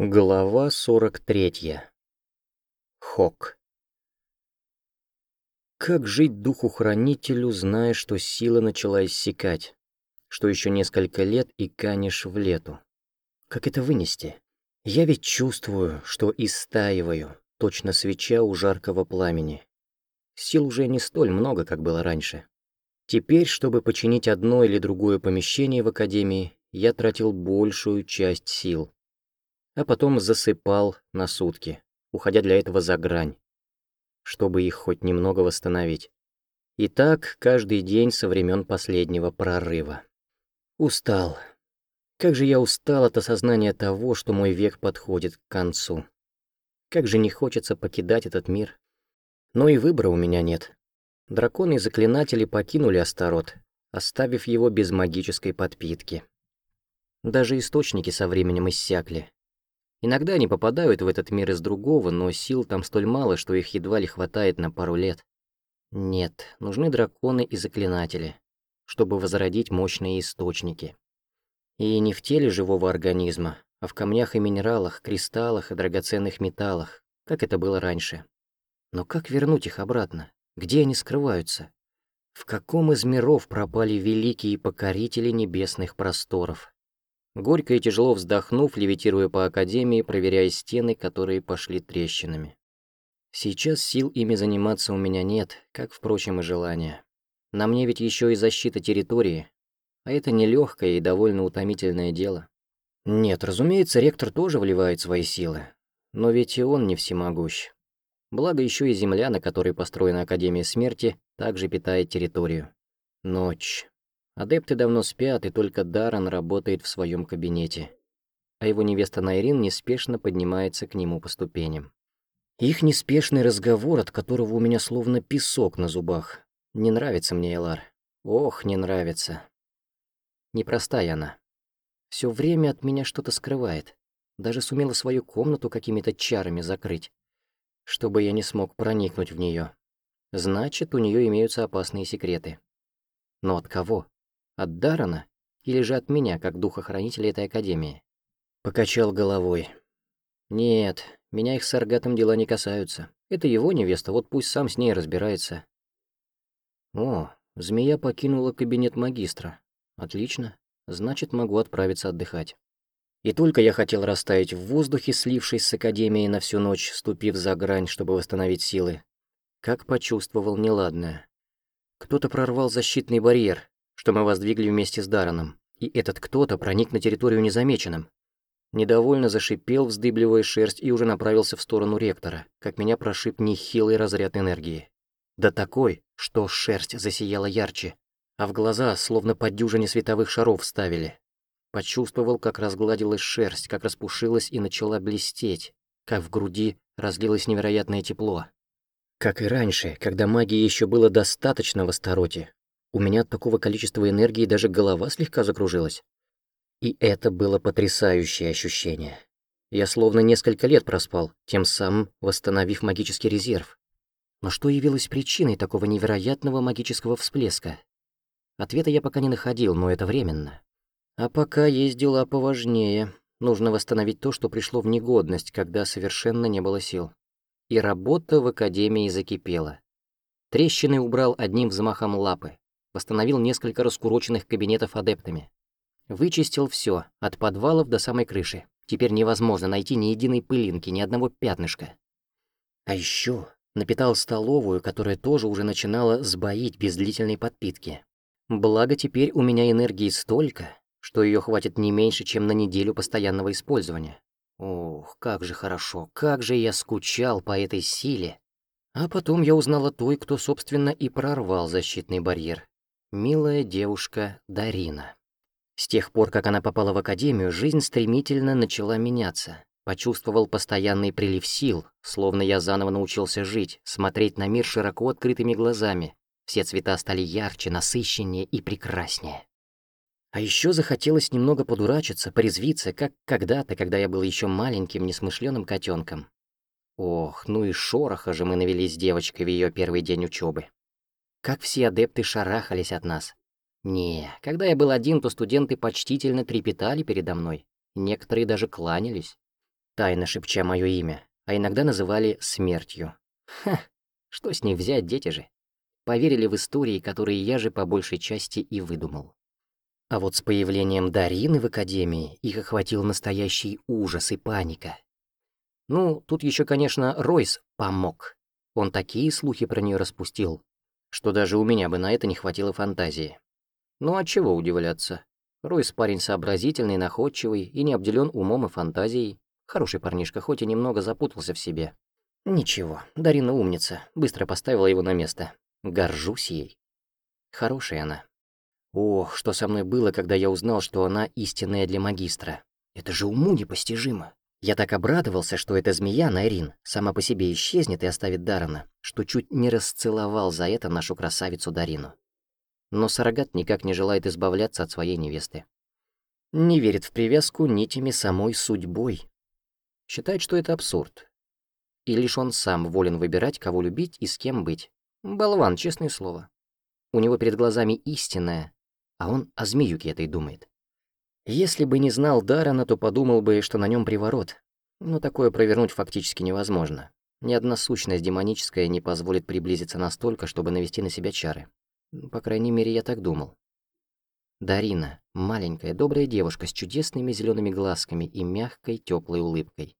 Глава 43. Хок. Как жить духу-хранителю, зная, что сила начала иссякать, что еще несколько лет и канешь в лету? Как это вынести? Я ведь чувствую, что истаиваю, точно свеча у жаркого пламени. Сил уже не столь много, как было раньше. Теперь, чтобы починить одно или другое помещение в академии, я тратил большую часть сил а потом засыпал на сутки, уходя для этого за грань, чтобы их хоть немного восстановить. И так каждый день со времен последнего прорыва. Устал. Как же я устал от осознания того, что мой век подходит к концу. Как же не хочется покидать этот мир. Но и выбора у меня нет. Драконы и заклинатели покинули Астарот, оставив его без магической подпитки. Даже источники со временем иссякли, Иногда они попадают в этот мир из другого, но сил там столь мало, что их едва ли хватает на пару лет. Нет, нужны драконы и заклинатели, чтобы возродить мощные источники. И не в теле живого организма, а в камнях и минералах, кристаллах и драгоценных металлах, как это было раньше. Но как вернуть их обратно? Где они скрываются? В каком из миров пропали великие покорители небесных просторов? Горько и тяжело вздохнув, левитируя по академии, проверяя стены, которые пошли трещинами. Сейчас сил ими заниматься у меня нет, как, впрочем, и желания. На мне ведь еще и защита территории, а это нелегкое и довольно утомительное дело. Нет, разумеется, ректор тоже вливает свои силы, но ведь и он не всемогущ. Благо еще и земля, на которой построена Академия Смерти, также питает территорию. Ночь. Адепты давно спят, и только Даррен работает в своем кабинете. А его невеста Найрин неспешно поднимается к нему по ступеням. Их неспешный разговор, от которого у меня словно песок на зубах. Не нравится мне Элар. Ох, не нравится. Непростая она. Все время от меня что-то скрывает. Даже сумела свою комнату какими-то чарами закрыть, чтобы я не смог проникнуть в нее. Значит, у нее имеются опасные секреты. Но от кого? От Дарана или же от меня, как духохранителя этой академии? Покачал головой. Нет, меня их с Аргатом дела не касаются. Это его невеста, вот пусть сам с ней разбирается. О, змея покинула кабинет магистра. Отлично, значит, могу отправиться отдыхать. И только я хотел растаять в воздухе, слившись с Академией на всю ночь, ступив за грань, чтобы восстановить силы, как почувствовал неладное. Кто-то прорвал защитный барьер, что мы воздвигли вместе с Дараном, и этот кто-то проник на территорию незамеченным. Недовольно зашипел, вздыбливая шерсть, и уже направился в сторону ректора, как меня прошиб нехилый разряд энергии. Да такой, что шерсть засияла ярче, а в глаза словно по дюжине световых шаров ставили. Почувствовал, как разгладилась шерсть, как распушилась и начала блестеть, как в груди разлилось невероятное тепло. Как и раньше, когда магии еще было достаточно в Астароте, у меня от такого количества энергии даже голова слегка закружилась. И это было потрясающее ощущение. Я словно несколько лет проспал, тем самым восстановив магический резерв. Но что явилось причиной такого невероятного магического всплеска? Ответа я пока не находил, но это временно. А пока есть дела поважнее. Нужно восстановить то, что пришло в негодность, когда совершенно не было сил. И работа в Академии закипела. Трещины убрал одним взмахом лапы восстановил несколько раскуроченных кабинетов адептами. Вычистил все, от подвалов до самой крыши. Теперь невозможно найти ни единой пылинки, ни одного пятнышка. А еще напитал столовую, которая тоже уже начинала сбоить без длительной подпитки. Благо теперь у меня энергии столько, что ее хватит не меньше, чем на неделю постоянного использования. Ох, как же хорошо, как же я скучал по этой силе. А потом я узнал о той, кто, собственно, и прорвал защитный барьер, Милая девушка Дарина. С тех пор, как она попала в академию, жизнь стремительно начала меняться. Почувствовал постоянный прилив сил, словно я заново научился жить, смотреть на мир широко открытыми глазами. Все цвета стали ярче, насыщеннее и прекраснее. А еще захотелось немного подурачиться, порезвиться, как когда-то, когда я был еще маленьким, несмышленым котенком. Ох, ну и шороха же мы навели с девочкой в ее первый день учебы. Как все адепты шарахались от нас. Не, когда я был один, то студенты почтительно трепетали передо мной. Некоторые даже кланялись. тайно шепча мое имя, а иногда называли смертью. Ха, что с них взять, дети же? Поверили в истории, которые я же по большей части и выдумал. А вот с появлением Дарины в академии их охватил настоящий ужас и паника. Ну, тут еще, конечно, Ройс помог. Он такие слухи про нее распустил, что даже у меня бы на это не хватило фантазии. Ну а чего удивляться? Ройс парень сообразительный, находчивый и не обделен умом и фантазией. Хороший парнишка, хоть и немного запутался в себе. Ничего, Дарина умница, быстро поставила его на место. Горжусь ей. Хорошая она. Ох, что со мной было, когда я узнал, что она истинная для магистра. Это же уму непостижимо. Я так обрадовался, что эта змея, Найрин, сама по себе исчезнет и оставит Дарана, что чуть не расцеловал за это нашу красавицу Дарину. Но Сарагат никак не желает избавляться от своей невесты. Не верит в привязку нитями самой судьбой. Считает, что это абсурд. И лишь он сам волен выбирать, кого любить и с кем быть. Болван, честное слово. У него перед глазами истинная, а он о змеюке этой думает. Если бы не знал Дарана, то подумал бы, что на нем приворот. Но такое провернуть фактически невозможно. Ни одна сущность демоническая не позволит приблизиться настолько, чтобы навести на себя чары. По крайней мере, я так думал. Дарина, маленькая, добрая девушка с чудесными зелеными глазками и мягкой, теплой улыбкой.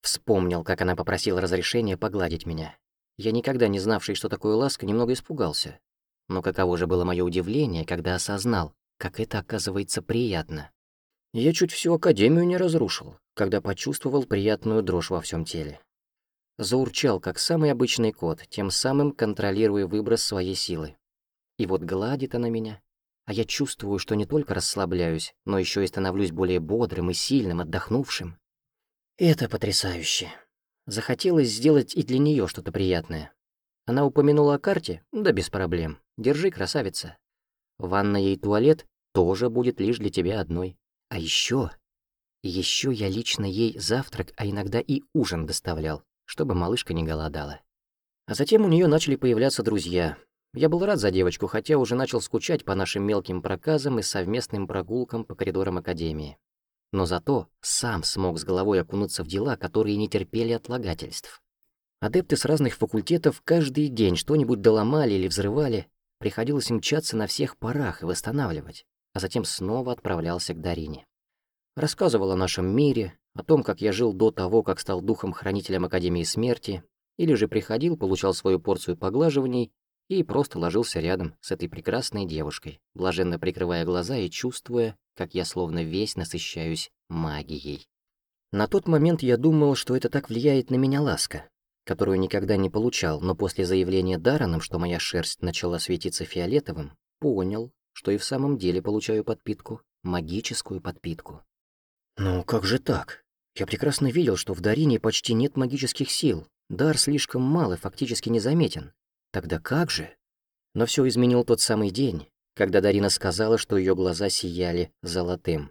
Вспомнил, как она попросила разрешения погладить меня. Я никогда не знавший, что такое ласка, немного испугался. Но каково же было мое удивление, когда осознал, как это оказывается приятно. Я чуть всю академию не разрушил, когда почувствовал приятную дрожь во всем теле. Заурчал, как самый обычный кот, тем самым контролируя выброс своей силы. И вот гладит она меня, а я чувствую, что не только расслабляюсь, но еще и становлюсь более бодрым и сильным, отдохнувшим. Это потрясающе. Захотелось сделать и для нее что-то приятное. Она упомянула о карте? Да без проблем. Держи, красавица. Ванна и туалет тоже будет лишь для тебя одной. А еще... Еще я лично ей завтрак, а иногда и ужин доставлял, чтобы малышка не голодала. А затем у нее начали появляться друзья. Я был рад за девочку, хотя уже начал скучать по нашим мелким проказам и совместным прогулкам по коридорам Академии. Но зато сам смог с головой окунуться в дела, которые не терпели отлагательств. Адепты с разных факультетов каждый день что-нибудь доломали или взрывали, приходилось мчаться на всех парах и восстанавливать, а затем снова отправлялся к Дарине. Рассказывал о нашем мире, о том, как я жил до того, как стал духом-хранителем Академии Смерти, или же приходил, получал свою порцию поглаживаний и просто ложился рядом с этой прекрасной девушкой, блаженно прикрывая глаза и чувствуя, как я словно весь насыщаюсь магией. На тот момент я думал, что это так влияет на меня ласка, которую никогда не получал, но после заявления Дараном, что моя шерсть начала светиться фиолетовым, понял, что и в самом деле получаю подпитку, магическую подпитку. Ну как же так? Я прекрасно видел, что в Дарине почти нет магических сил, дар слишком мал и фактически незаметен. Тогда как же? Но все изменил тот самый день, когда Дарина сказала, что ее глаза сияли золотым.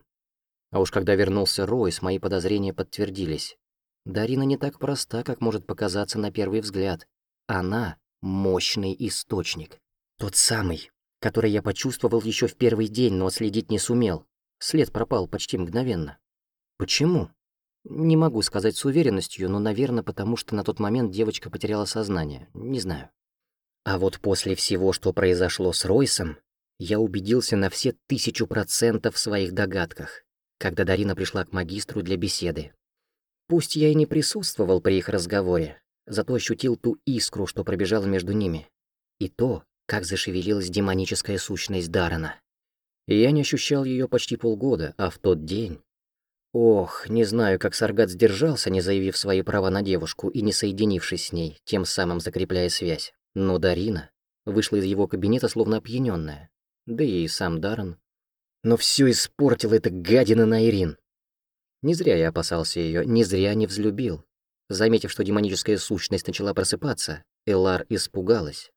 А уж когда вернулся Ройс, мои подозрения подтвердились. Дарина не так проста, как может показаться на первый взгляд. Она — мощный источник. Тот самый, который я почувствовал еще в первый день, но отследить не сумел. След пропал почти мгновенно. Почему? Не могу сказать с уверенностью, но, наверное, потому что на тот момент девочка потеряла сознание. Не знаю. А вот после всего, что произошло с Ройсом, я убедился на все тысячу процентов в своих догадках, когда Дарина пришла к магистру для беседы. Пусть я и не присутствовал при их разговоре, зато ощутил ту искру, что пробежала между ними, и то, как зашевелилась демоническая сущность Дарана. я не ощущал ее почти полгода, а в тот день... Ох, не знаю, как Саргат сдержался, не заявив свои права на девушку и не соединившись с ней, тем самым закрепляя связь. Но Дарина вышла из его кабинета словно опьяненная, да и сам Даран. Но все испортил эта гадина Найрин. Не зря я опасался ее, не зря не взлюбил. Заметив, что демоническая сущность начала просыпаться, Элар испугалась.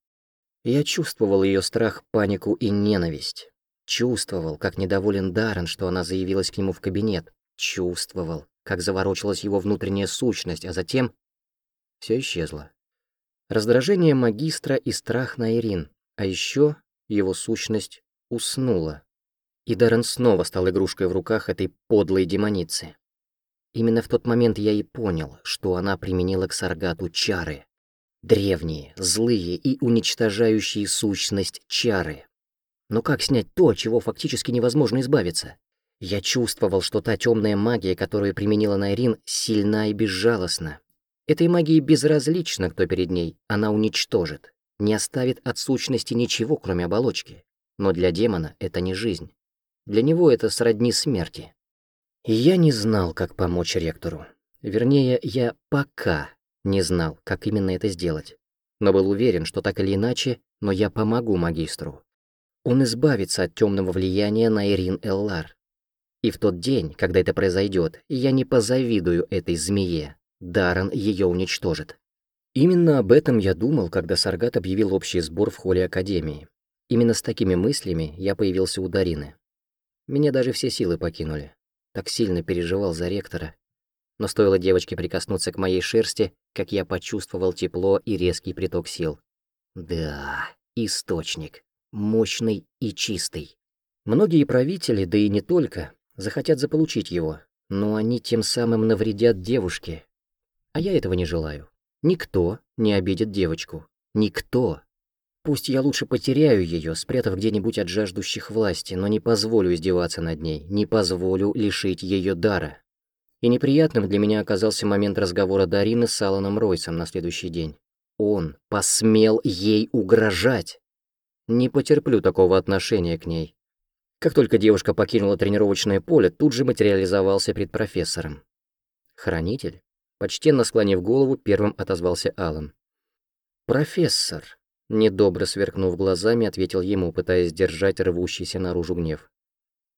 Я чувствовал ее страх, панику и ненависть. Чувствовал, как недоволен Даррен, что она заявилась к нему в кабинет. Чувствовал, как заворочилась его внутренняя сущность, а затем... Все исчезло. Раздражение магистра и страх на Ирин, а еще его сущность уснула и Даррен снова стал игрушкой в руках этой подлой демоницы. Именно в тот момент я и понял, что она применила к Саргату чары. Древние, злые и уничтожающие сущность чары. Но как снять то, чего фактически невозможно избавиться? Я чувствовал, что та темная магия, которую применила Найрин, сильна и безжалостна. Этой магии безразлично, кто перед ней, она уничтожит, не оставит от сущности ничего, кроме оболочки. Но для демона это не жизнь. Для него это сродни смерти. И я не знал, как помочь ректору. Вернее, я пока не знал, как именно это сделать. Но был уверен, что так или иначе, но я помогу магистру. Он избавится от темного влияния на Ирин Эллар. И в тот день, когда это произойдет, я не позавидую этой змее. Даррен ее уничтожит. Именно об этом я думал, когда Саргат объявил общий сбор в холле Академии. Именно с такими мыслями я появился у Дарины. Меня даже все силы покинули. Так сильно переживал за ректора. Но стоило девочке прикоснуться к моей шерсти, как я почувствовал тепло и резкий приток сил. Да, источник. Мощный и чистый. Многие правители, да и не только, захотят заполучить его, но они тем самым навредят девушке. А я этого не желаю. Никто не обидит девочку. Никто. Пусть я лучше потеряю ее, спрятав где-нибудь от жаждущих власти, но не позволю издеваться над ней, не позволю лишить ее дара. И неприятным для меня оказался момент разговора Дарины с Аланом Ройсом на следующий день. Он посмел ей угрожать. Не потерплю такого отношения к ней. Как только девушка покинула тренировочное поле, тут же материализовался перед профессором. Хранитель? Почтенно склонив голову, первым отозвался Алан. «Профессор», — недобро сверкнув глазами, ответил ему, пытаясь держать рвущийся наружу гнев.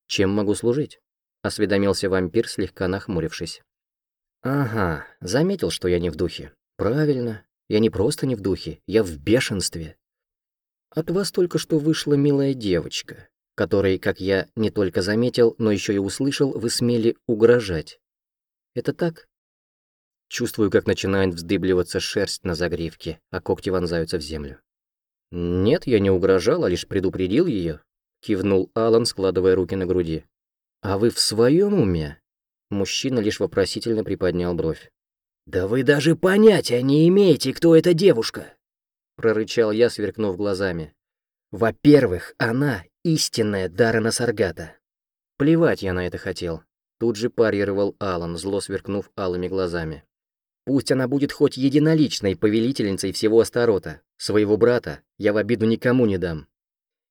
«Чем могу служить?» — осведомился вампир, слегка нахмурившись. «Ага, заметил, что я не в духе. Правильно, я не просто не в духе, я в бешенстве. От вас только что вышла милая девочка, которой, как я не только заметил, но еще и услышал, вы смели угрожать. Это так? Чувствую, как начинает вздыбливаться шерсть на загривке, а когти вонзаются в землю. «Нет, я не угрожал, а лишь предупредил ее», — кивнул Алан, складывая руки на груди. «А вы в своем уме?» Мужчина лишь вопросительно приподнял бровь. «Да вы даже понятия не имеете, кто эта девушка!» Прорычал я, сверкнув глазами. «Во-первых, она истинная Даррена Саргата. Плевать я на это хотел. Тут же парировал Алан, зло сверкнув алыми глазами. Пусть она будет хоть единоличной повелительницей всего Астарота, своего брата я в обиду никому не дам.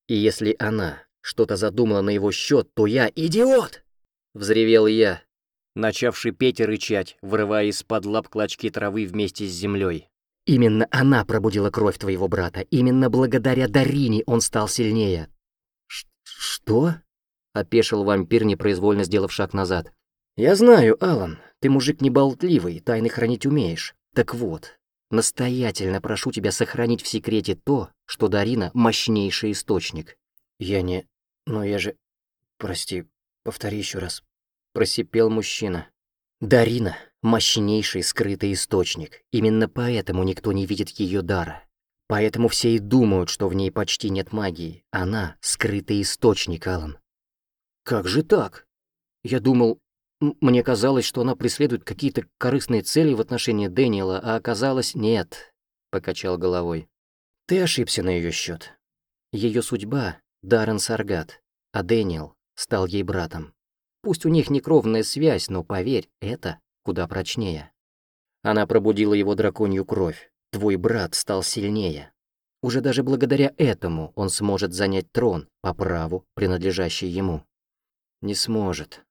И если она что-то задумала на его счет, то я идиот! Взревел я, начавший петь и рычать, вырывая из-под лап клочки травы вместе с землей. Именно она пробудила кровь твоего брата. Именно благодаря Дарине он стал сильнее. «Что?» — опешил вампир, непроизвольно сделав шаг назад. «Я знаю, Алан, ты мужик неболтливый, тайны хранить умеешь. Так вот, настоятельно прошу тебя сохранить в секрете то, что Дарина — мощнейший источник». «Я не... Но я же... Прости, повтори еще раз». Просипел мужчина. «Дарина — мощнейший скрытый источник. Именно поэтому никто не видит ее дара. Поэтому все и думают, что в ней почти нет магии. Она — скрытый источник, Алан. Как же так? Я думал... Мне казалось, что она преследует какие-то корыстные цели в отношении Дэниела, а оказалось нет, — покачал головой. Ты ошибся на ее счет. Ее судьба — Даррен Саргат, а Дэниел стал ей братом. Пусть у них не кровная связь, но поверь, это куда прочнее. Она пробудила его драконью кровь, Твой брат стал сильнее. Уже даже благодаря этому он сможет занять трон по праву, принадлежащий ему. Не сможет.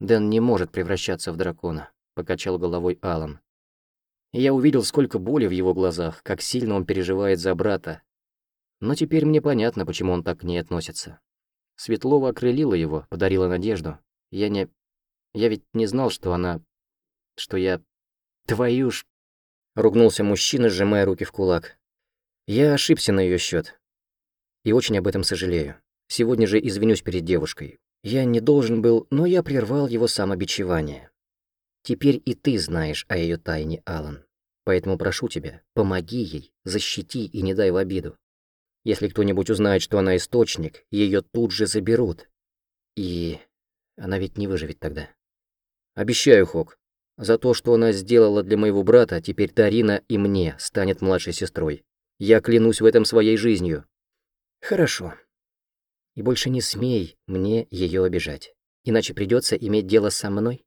Дэн не может превращаться в дракона, покачал головой Алан. Я увидел, сколько боли в его глазах, как сильно он переживает за брата. Но теперь мне понятно, почему он так к ней относится. Светлова окрылила его, подарила надежду. Я не... Я ведь не знал, что она... Что я... Твою ж... Ругнулся мужчина, сжимая руки в кулак. Я ошибся на ее счет. И очень об этом сожалею. Сегодня же извинюсь перед девушкой. Я не должен был, но я прервал его самобичевание. Теперь и ты знаешь о ее тайне, Алан. Поэтому прошу тебя, помоги ей, защити и не дай в обиду. Если кто-нибудь узнает, что она источник, ее тут же заберут. И она ведь не выживет тогда. Обещаю, Хок, За то, что она сделала для моего брата, теперь Тарина и мне станет младшей сестрой. Я клянусь в этом своей жизнью. Хорошо. И больше не смей мне ее обижать, иначе придется иметь дело со мной.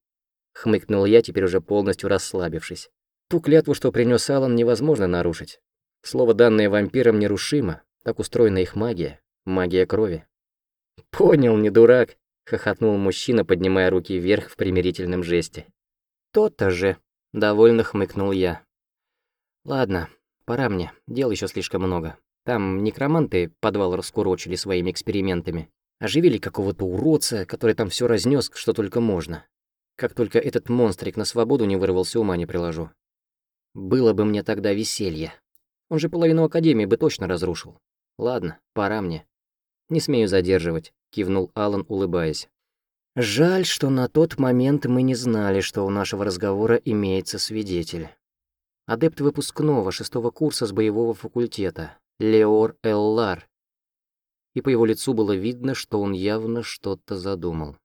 Хмыкнул я, теперь уже полностью расслабившись. Ту клятву, что принес Алан, невозможно нарушить. Слово, данное вампирам, нерушимо. Так устроена их магия. Магия крови. «Понял, не дурак», — хохотнул мужчина, поднимая руки вверх в примирительном жесте. «То-то же», — довольно хмыкнул я. «Ладно, пора мне, дел еще слишком много. Там некроманты подвал раскурочили своими экспериментами. Оживили какого-то уродца, который там все разнес, что только можно. Как только этот монстрик на свободу не вырвался, ума не приложу. Было бы мне тогда веселье. Он же половину Академии бы точно разрушил. Ладно, пора мне. Не смею задерживать, кивнул Алан, улыбаясь. Жаль, что на тот момент мы не знали, что у нашего разговора имеется свидетель. Адепт выпускного шестого курса с боевого факультета, Леор Эллар. И по его лицу было видно, что он явно что-то задумал.